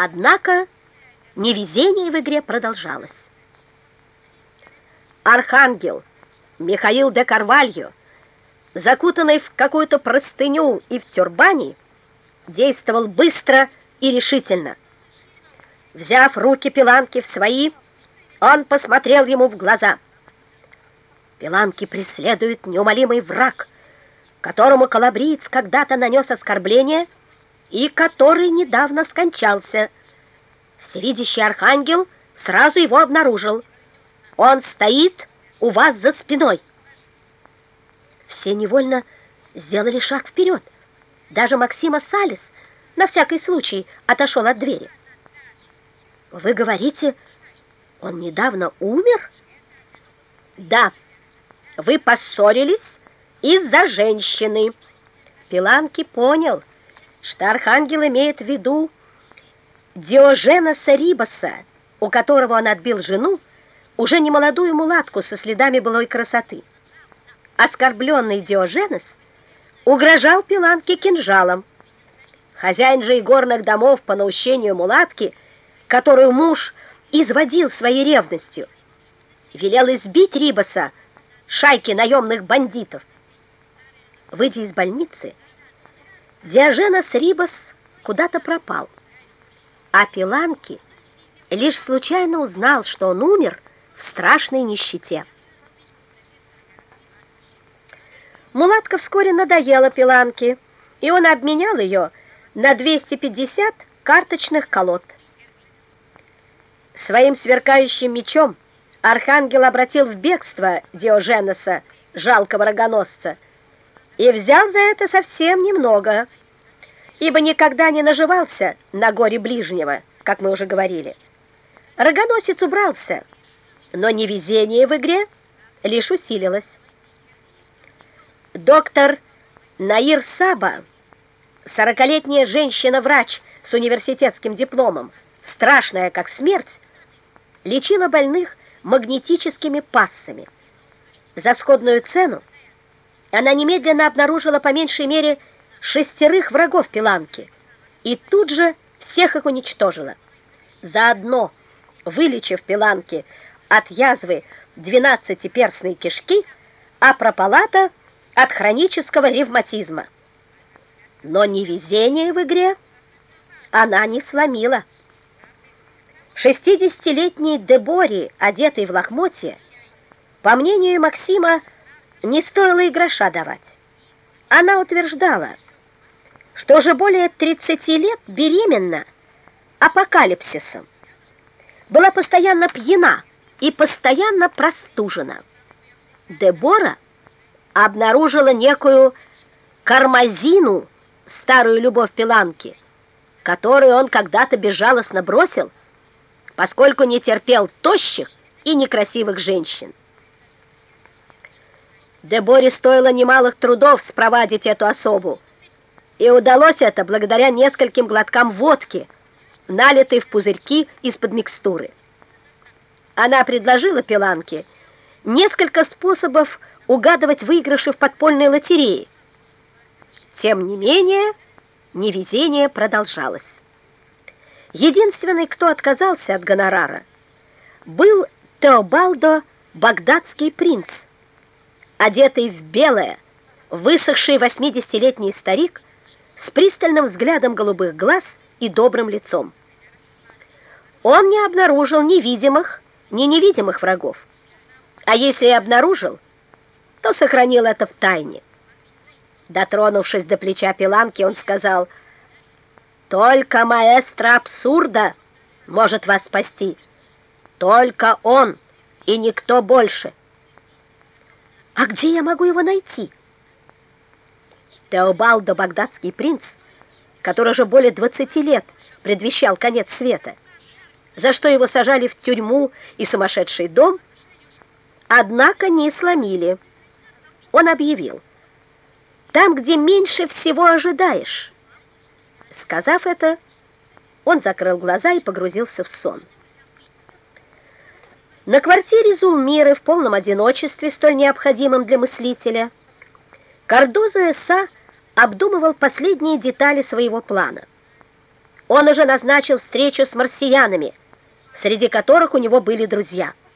Однако невезение в игре продолжалось. Архангел Михаил де Карвальо, закутанный в какую-то простыню и в тюрбане, действовал быстро и решительно. Взяв руки Пиланки в свои, он посмотрел ему в глаза. Пиланки преследует неумолимый враг, которому Калабриец когда-то нанес оскорбление и который недавно скончался. Всевидящий архангел сразу его обнаружил. Он стоит у вас за спиной. Все невольно сделали шаг вперед. Даже Максима Салис на всякий случай отошел от двери. Вы говорите, он недавно умер? Да, вы поссорились из-за женщины. Пиланки понял, что архангел имеет в виду Диожена Сарибаса, у которого он отбил жену, уже не молодую мулатку со следами былой красоты. Оскорбленный Диоженес угрожал Пиланке кинжалом. Хозяин же игорных домов по наущению мулатки, которую муж изводил своей ревностью, велел избить Рибаса, шайки наемных бандитов. Выйдя из больницы, Диоженес Рибас куда-то пропал, а Пиланки лишь случайно узнал, что он умер в страшной нищете. Мулатка вскоре надоела Пиланке, и он обменял ее на 250 карточных колод. Своим сверкающим мечом архангел обратил в бегство Диоженоса, жалкого рогоносца, и взял за это совсем немного, ибо никогда не наживался на горе ближнего, как мы уже говорили. Рогоносец убрался, но невезение в игре лишь усилилось. Доктор Наир Саба, сорокалетняя женщина-врач с университетским дипломом, страшная как смерть, лечила больных магнетическими пассами. За сходную цену она немедленно обнаружила по меньшей мере шестерых врагов Пиланки и тут же всех их уничтожила. Заодно, вылечив Пиланки от язвы двенадцатиперстной кишки, а пропалата от хронического ревматизма. Но невезение в игре она не сломила. Шестидесятилетний Дебори, одетый в лохмотье, по мнению Максима, не стоило и гроша давать. Она утверждала, что уже более 30 лет беременна апокалипсисом, была постоянно пьяна и постоянно простужена. Дебора обнаружила некую кармазину, старую любовь Пиланки, которую он когда-то безжалостно бросил, поскольку не терпел тощих и некрасивых женщин. Деборе стоило немалых трудов спровадить эту особу, и удалось это благодаря нескольким глоткам водки, налитой в пузырьки из-под микстуры. Она предложила Пиланке несколько способов угадывать выигрыши в подпольной лотерее. Тем не менее, невезение продолжалось. Единственный, кто отказался от гонорара, был Теобалдо, багдадский принц, одетый в белое, высохший 80-летний старик с пристальным взглядом голубых глаз и добрым лицом. Он не обнаружил ни видимых, ни невидимых врагов. А если и обнаружил, то сохранил это в тайне. Дотронувшись до плеча Пиланки, он сказал, «Только маэстро абсурда может вас спасти. Только он и никто больше». «А где я могу его найти?» Теобалдо, багдадский принц, который уже более 20 лет предвещал конец света, за что его сажали в тюрьму и сумасшедший дом, однако не сломили. Он объявил, «Там, где меньше всего ожидаешь». Сказав это, он закрыл глаза и погрузился в сон. На квартире Зулмиры в полном одиночестве, столь необходимом для мыслителя, Кардозо Эса обдумывал последние детали своего плана. Он уже назначил встречу с марсианами, среди которых у него были друзья –